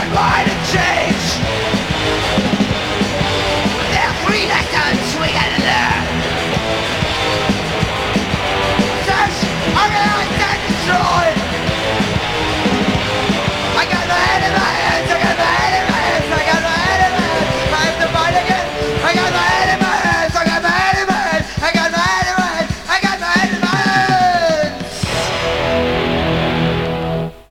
Turn